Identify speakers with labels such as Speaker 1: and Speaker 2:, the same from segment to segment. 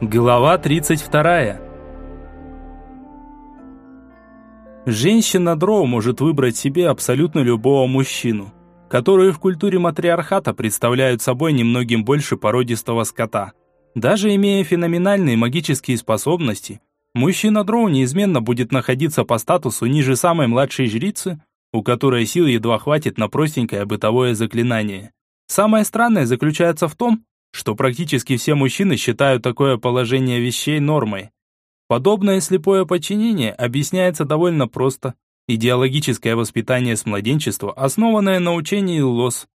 Speaker 1: Глава 32. Женщина Дроу может выбрать себе абсолютно любого мужчину, которые в культуре матриархата представляют собой немногим больше породистого скота. Даже имея феноменальные магические способности, мужчина Дроу неизменно будет находиться по статусу ниже самой младшей жрицы, у которой сил едва хватит на простенькое бытовое заклинание. Самое странное заключается в том, что практически все мужчины считают такое положение вещей нормой. Подобное слепое подчинение объясняется довольно просто. Идеологическое воспитание с младенчества, основанное на учении лос.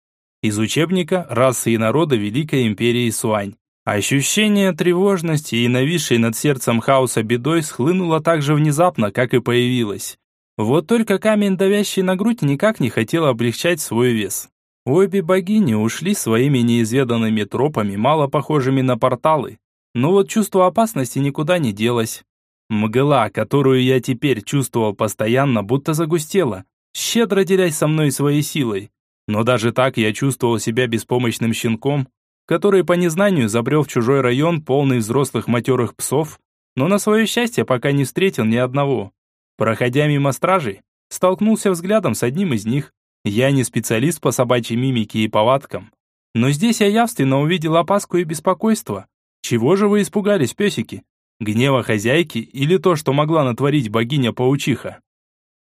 Speaker 1: Из учебника «Расы и народы Великой Империи Суань». Ощущение тревожности и нависшей над сердцем хаоса бедой схлынуло так же внезапно, как и появилось. Вот только камень, давящий на грудь, никак не хотел облегчать свой вес. Обе богини ушли своими неизведанными тропами, мало похожими на порталы. Но вот чувство опасности никуда не делось. Мгла, которую я теперь чувствовал постоянно, будто загустела, щедро делясь со мной своей силой. Но даже так я чувствовал себя беспомощным щенком, который по незнанию забрел в чужой район, полный взрослых матерых псов, но на свое счастье пока не встретил ни одного. Проходя мимо стражей, столкнулся взглядом с одним из них, я не специалист по собачьей мимике и повадкам, но здесь я явственно увидел опаску и беспокойство. Чего же вы испугались, песики? Гнева хозяйки или то, что могла натворить богиня-паучиха?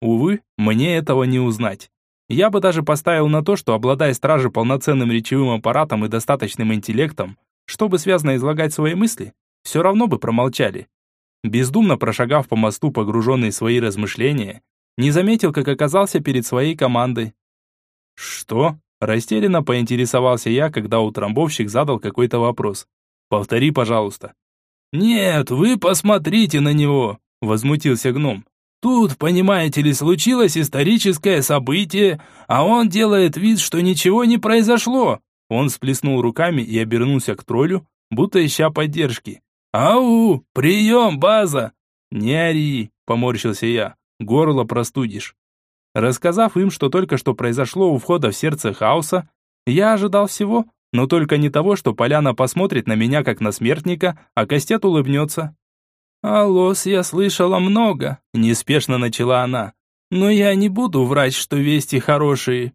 Speaker 1: Увы, мне этого не узнать. Я бы даже поставил на то, что, обладая стражей полноценным речевым аппаратом и достаточным интеллектом, чтобы связно излагать свои мысли, все равно бы промолчали. Бездумно прошагав по мосту, погруженный в свои размышления, не заметил, как оказался перед своей командой. «Что?» – растерянно поинтересовался я, когда утрамбовщик задал какой-то вопрос. «Повтори, пожалуйста».
Speaker 2: «Нет, вы посмотрите на него!» – возмутился гном. «Тут, понимаете ли, случилось историческое событие, а он делает вид, что ничего не произошло!» Он сплеснул руками и обернулся к троллю, будто ища поддержки. «Ау! Прием, база!»
Speaker 1: «Не ори!» – поморщился я. «Горло простудишь». Рассказав им, что только что произошло у входа в сердце хаоса, я ожидал всего, но только не того, что Поляна посмотрит на меня как на смертника, а Костет улыбнется.
Speaker 2: «О лос я слышала много», – неспешно начала она. «Но я не буду врать, что вести хорошие».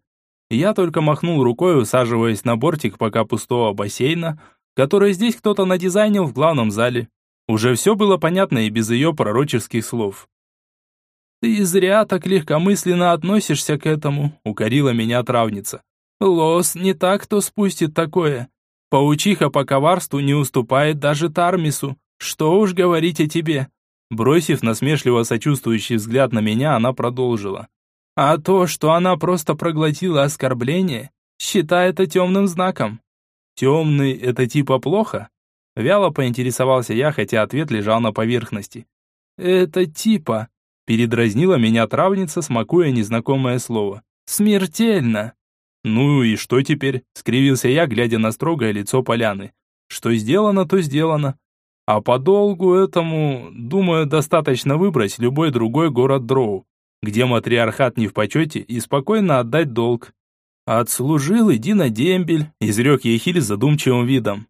Speaker 1: Я только махнул рукой, усаживаясь на бортик пока пустого бассейна, который здесь кто-то надизайнил в главном зале. Уже все было понятно и без ее пророческих слов.
Speaker 2: «Ты зря так легкомысленно относишься к этому», — укорила меня травница. «Лос не так, кто спустит такое. Паучиха по коварству не уступает даже Тармису. Что уж говорить о тебе».
Speaker 1: Бросив насмешливо сочувствующий взгляд на меня, она продолжила.
Speaker 2: «А то, что она просто проглотила оскорбление, считай это темным знаком».
Speaker 1: «Темный — это типа плохо?» Вяло поинтересовался я, хотя ответ лежал на поверхности.
Speaker 2: «Это типа»,
Speaker 1: Передразнила меня травница, смакуя незнакомое слово.
Speaker 2: «Смертельно!»
Speaker 1: «Ну и что теперь?» — скривился я, глядя на строгое лицо поляны. «Что сделано, то сделано. А по долгу этому, думаю, достаточно выбрать любой другой город Дроу, где матриархат не в почете, и спокойно отдать долг». «Отслужил, иди на дембель», — изрек Ехиль задумчивым видом.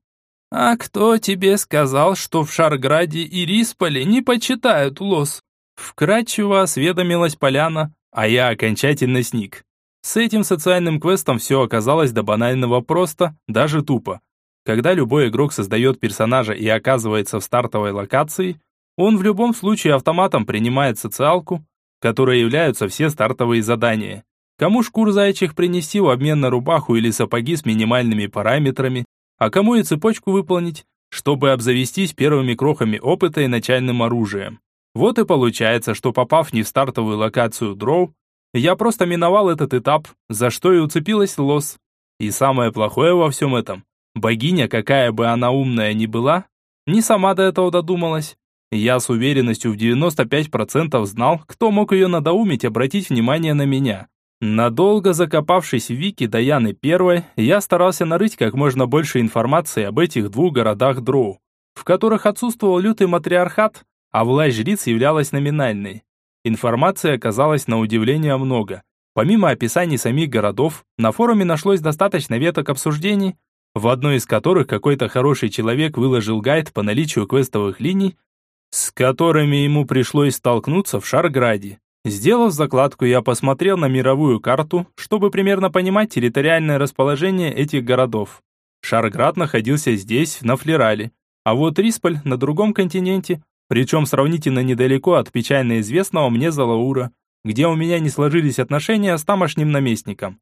Speaker 2: «А кто тебе сказал, что в Шарграде и Рисполе не почитают лос?»
Speaker 1: Вкратчиво осведомилась поляна, а я окончательно сник. С этим социальным квестом все оказалось до банального просто, даже тупо. Когда любой игрок создает персонажа и оказывается в стартовой локации, он в любом случае автоматом принимает социалку, которой являются все стартовые задания. Кому шкур зайчих принести в обмен на рубаху или сапоги с минимальными параметрами, а кому и цепочку выполнить, чтобы обзавестись первыми крохами опыта и начальным оружием. Вот и получается, что попав не в стартовую локацию дроу, я просто миновал этот этап, за что и уцепилась лос. И самое плохое во всем этом, богиня, какая бы она умная ни была, не сама до этого додумалась. Я с уверенностью в 95% знал, кто мог ее надоумить обратить внимание на меня. Надолго закопавшись в Вики Даяны Первой, я старался нарыть как можно больше информации об этих двух городах Дроу, в которых отсутствовал лютый матриархат, а власть жриц являлась номинальной. Информации оказалось на удивление много. Помимо описаний самих городов, на форуме нашлось достаточно веток обсуждений, в одной из которых какой-то хороший человек выложил гайд по наличию квестовых линий, с которыми ему пришлось столкнуться в Шарграде. Сделав закладку, я посмотрел на мировую карту, чтобы примерно понимать территориальное расположение этих городов. Шарград находился здесь, на Флерале, а вот Рисполь на другом континенте, причем сравнительно недалеко от печально известного мне Залаура, где у меня не сложились отношения с тамошним наместником.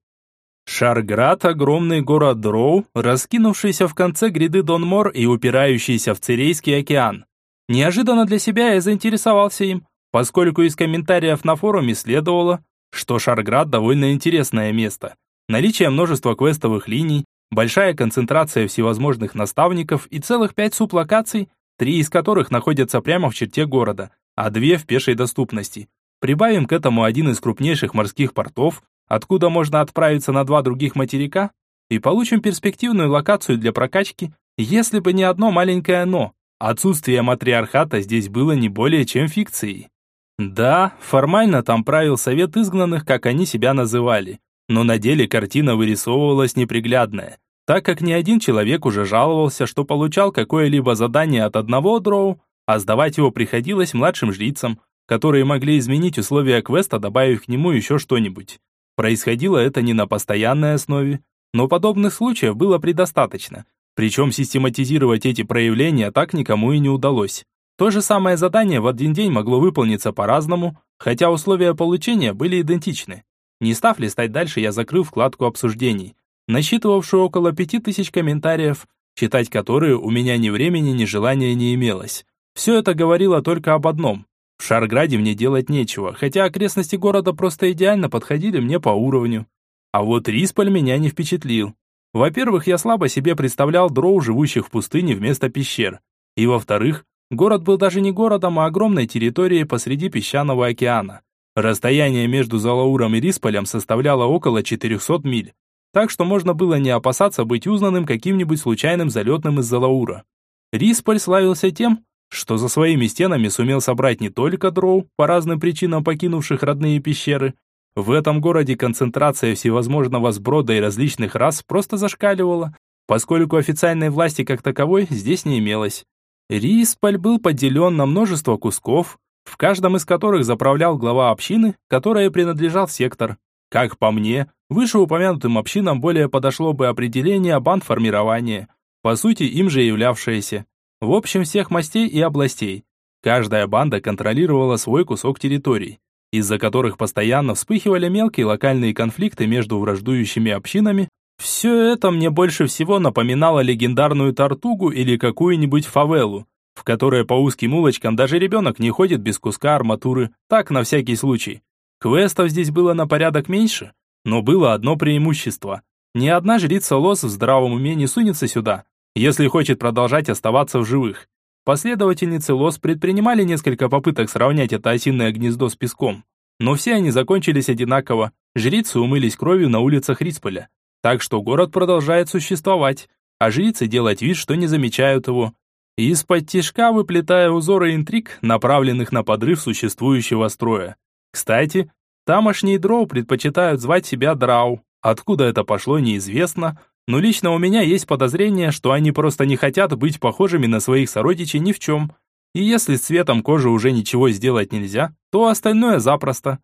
Speaker 1: Шарград – огромный город Дроу, раскинувшийся в конце гряды Донмор и упирающийся в Цирейский океан. Неожиданно для себя я заинтересовался им, поскольку из комментариев на форуме следовало, что Шарград довольно интересное место. Наличие множества квестовых линий, большая концентрация всевозможных наставников и целых пять сублокаций, три из которых находятся прямо в черте города, а две в пешей доступности. Прибавим к этому один из крупнейших морских портов, откуда можно отправиться на два других материка, и получим перспективную локацию для прокачки, если бы не одно маленькое «но». Отсутствие матриархата здесь было не более чем фикцией. Да, формально там правил совет изгнанных, как они себя называли, но на деле картина вырисовывалась неприглядная, так как ни один человек уже жаловался, что получал какое-либо задание от одного дроу, а сдавать его приходилось младшим жрицам, которые могли изменить условия квеста, добавив к нему еще что-нибудь. Происходило это не на постоянной основе, но подобных случаев было предостаточно, причем систематизировать эти проявления так никому и не удалось. То же самое задание в один день могло выполниться по-разному, хотя условия получения были идентичны. Не став листать дальше, я закрыл вкладку обсуждений, насчитывавшую около пяти тысяч комментариев, читать которые у меня ни времени, ни желания не имелось. Все это говорило только об одном. В Шарграде мне делать нечего, хотя окрестности города просто идеально подходили мне по уровню. А вот Рисполь меня не впечатлил. Во-первых, я слабо себе представлял дроу, живущих в пустыне вместо пещер. И во-вторых, город был даже не городом, а огромной территорией посреди песчаного океана. Расстояние между Залауром и Рисполем составляло около 400 миль. Так что можно было не опасаться быть узнанным каким-нибудь случайным залетным из Залаура. Рисполь славился тем, что за своими стенами сумел собрать не только дроу, по разным причинам покинувших родные пещеры, в этом городе концентрация всевозможного сброда и различных рас просто зашкаливала, поскольку официальной власти как таковой здесь не имелось. Рисполь был поделен на множество кусков, в каждом из которых заправлял глава общины, которая принадлежал сектор. Как по мне, вышеупомянутым общинам более подошло бы определение бандформирования, по сути им же являвшееся. В общем, всех мастей и областей. Каждая банда контролировала свой кусок территорий из-за которых постоянно вспыхивали мелкие локальные конфликты между враждующими общинами, все это мне больше всего напоминало легендарную Тартугу или какую-нибудь фавелу, в которой по узким улочкам даже ребенок не ходит без куска арматуры, так на всякий случай. Квестов здесь было на порядок меньше, но было одно преимущество. Ни одна жрица Лос в здравом уме не сунется сюда, если хочет продолжать оставаться в живых. Последовательницы Лос предпринимали несколько попыток сравнять это осиное гнездо с песком, но все они закончились одинаково. Жрицы умылись кровью на улицах Рисполя. Так что город продолжает существовать, а жрицы делать вид, что не замечают его. Из-под тишка выплетая узоры интриг, направленных на подрыв существующего строя. Кстати, тамошние дроу предпочитают звать себя драу. Откуда это пошло, неизвестно, но лично у меня есть подозрение, что они просто не хотят быть похожими на своих сородичей ни в чем. И если с цветом кожи уже ничего сделать нельзя, то остальное запросто.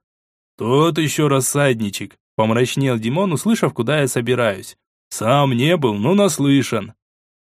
Speaker 1: Тот еще рассадничек, помрачнел Димон, услышав, куда я собираюсь. Сам не был, но наслышан.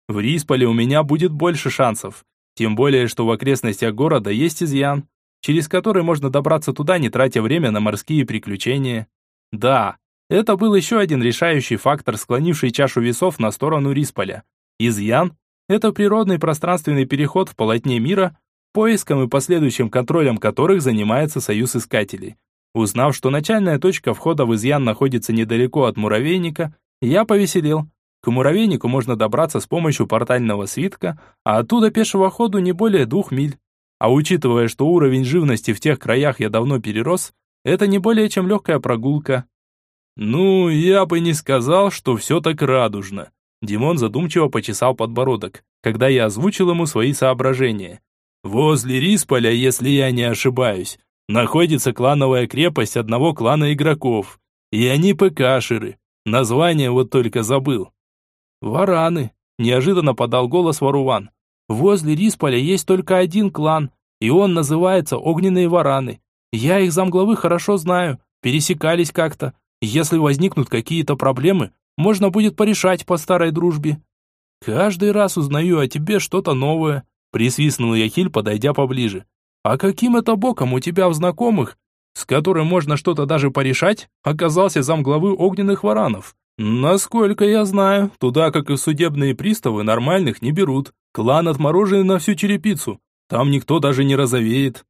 Speaker 1: В Рисполе у меня будет больше шансов. Тем более, что в окрестностях города есть изъян, через который можно добраться туда, не тратя время на морские приключения. Да, это был еще один решающий фактор, склонивший чашу весов на сторону Рисполя. Изъян – это природный пространственный переход в полотне мира, поиском и последующим контролем которых занимается Союз Искателей. Узнав, что начальная точка входа в изъян находится недалеко от муравейника, я повеселел. К муравейнику можно добраться с помощью портального свитка, а оттуда пешего ходу не более двух миль. А учитывая, что уровень живности в тех краях я давно перерос, это не более чем легкая прогулка. «Ну, я бы не сказал, что все так радужно». Димон задумчиво почесал подбородок, когда я озвучил ему свои соображения. «Возле Рисполя, если я не ошибаюсь, находится клановая крепость одного клана игроков. И они ПКшеры. Название вот только забыл». «Вараны», – неожиданно подал голос Варуван. «Возле Рисполя есть только один клан, и он называется Огненные Вараны. Я их замглавы хорошо знаю, пересекались как-то. Если возникнут какие-то проблемы, можно будет порешать по старой дружбе». «Каждый раз узнаю о тебе что-то новое», – присвистнул Яхиль, подойдя поближе. «А каким это боком у тебя в знакомых, с которым можно что-то даже порешать, оказался замглавы Огненных Варанов?» Насколько я знаю, туда, как и судебные приставы, нормальных не берут. Клан отмороженный на всю черепицу. Там никто даже не розовеет.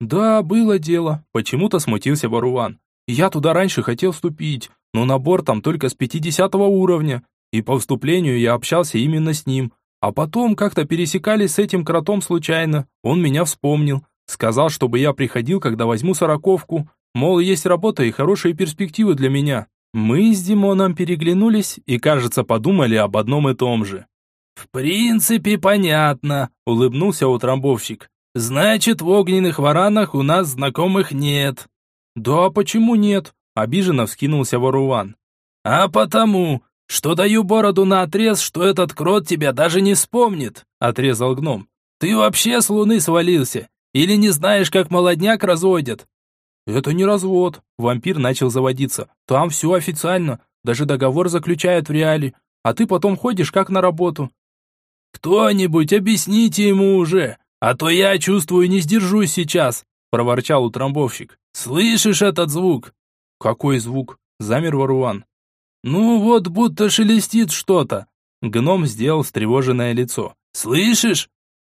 Speaker 1: Да, было дело. Почему-то смутился Баруван. Я туда раньше хотел вступить, но набор там только с 50 уровня. И по вступлению я общался именно с ним. А потом как-то пересекались с этим кротом случайно. Он меня вспомнил. Сказал, чтобы я приходил, когда возьму сороковку. Мол, есть работа и хорошие перспективы для меня. Мы с Димоном переглянулись и, кажется, подумали об одном и том же.
Speaker 2: «В принципе, понятно», — улыбнулся утрамбовщик. «Значит, в огненных варанах у нас знакомых нет».
Speaker 1: «Да почему нет?» — обиженно вскинулся Варуван.
Speaker 2: «А потому, что даю бороду на отрез, что этот крот тебя даже не вспомнит», — отрезал гном. «Ты вообще с луны свалился? Или не знаешь, как молодняк разводят?»
Speaker 1: «Это не развод», — вампир начал заводиться. «Там все официально, даже договор заключают в реале, а ты потом ходишь как на работу».
Speaker 2: «Кто-нибудь объясните ему уже, а то я, чувствую, не сдержусь сейчас», — проворчал утрамбовщик. «Слышишь этот звук?»
Speaker 1: «Какой звук?» — замер Варуан.
Speaker 2: «Ну вот, будто шелестит что-то». Гном сделал встревоженное лицо. «Слышишь?»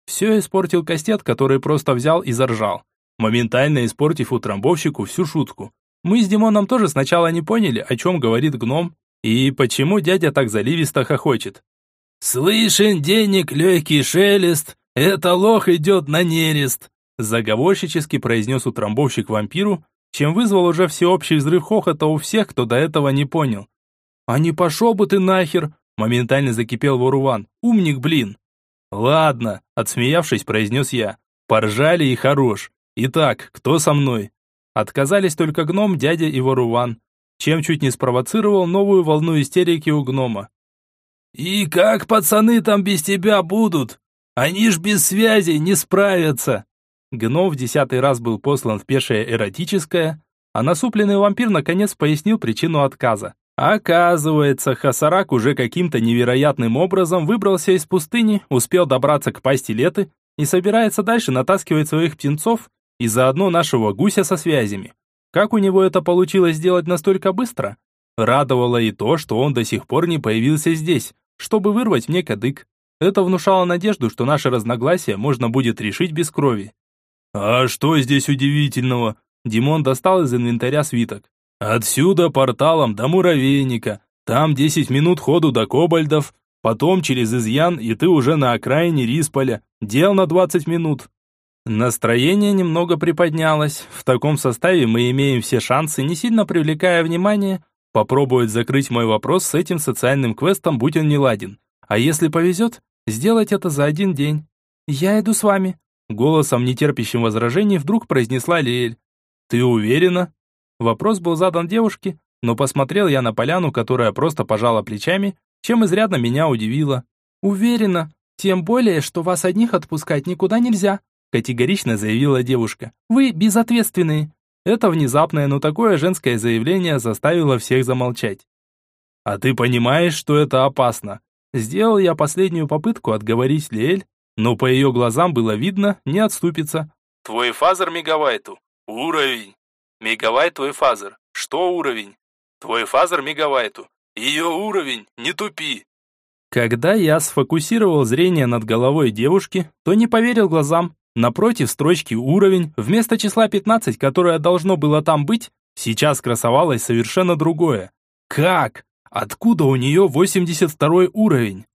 Speaker 1: Все испортил кастет, который просто взял и заржал моментально испортив утрамбовщику всю шутку. Мы с Димоном тоже сначала не поняли, о чем говорит гном, и почему дядя так заливисто хохочет.
Speaker 2: «Слышен денег легкий шелест, это лох идет на нерест»,
Speaker 1: заговорщически произнес утрамбовщик вампиру, чем вызвал уже всеобщий взрыв хохота у всех, кто до этого не понял. «А не пошел бы ты нахер!» моментально закипел Воруван. «Умник, блин!» «Ладно», отсмеявшись, произнес я. «Поржали и хорош. Итак, кто со мной? Отказались только гном, дядя и Воруван, чем чуть не спровоцировал новую волну истерики у гнома.
Speaker 2: «И как пацаны там без тебя будут? Они ж без связи не справятся!»
Speaker 1: Гном в десятый раз был послан в пешее эротическое, а насупленный вампир наконец пояснил причину отказа. Оказывается, Хасарак уже каким-то невероятным образом выбрался из пустыни, успел добраться к пасти Леты и собирается дальше натаскивать своих птенцов и заодно нашего гуся со связями. Как у него это получилось сделать настолько быстро? Радовало и то, что он до сих пор не появился здесь, чтобы вырвать мне кадык. Это внушало надежду, что наше разногласие можно будет решить без крови. «А что здесь удивительного?» Димон достал из инвентаря свиток. «Отсюда порталом до муравейника. Там 10 минут ходу до кобальдов. Потом через изъян, и ты уже на окраине Рисполя. Дел на 20 минут. Настроение немного приподнялось. В таком составе мы имеем все шансы, не сильно привлекая внимание, попробовать закрыть мой вопрос с этим социальным квестом, будь он не ладен. А если повезет, сделать это за один день. «Я иду с вами», — голосом, нетерпящим возражений, вдруг произнесла Лиэль. «Ты уверена?» Вопрос был задан девушке, но посмотрел я на поляну, которая просто пожала плечами, чем изрядно меня удивило. «Уверена, тем более, что вас одних отпускать никуда нельзя», категорично заявила девушка. «Вы безответственные». Это внезапное, но такое женское заявление заставило всех замолчать. «А ты понимаешь, что это опасно?» Сделал я последнюю попытку отговорить Лиэль, но по ее глазам было видно, не отступится. «Твой фазер мегавайту. Уровень. Мегавайт твой фазер. Что уровень? Твой фазер мегавайту. Ее уровень. Не тупи». Когда я сфокусировал зрение над головой девушки, то не поверил глазам. Напротив строчки «Уровень» вместо числа 15, которое должно было там быть, сейчас красовалось совершенно другое. Как? Откуда у нее 82 уровень?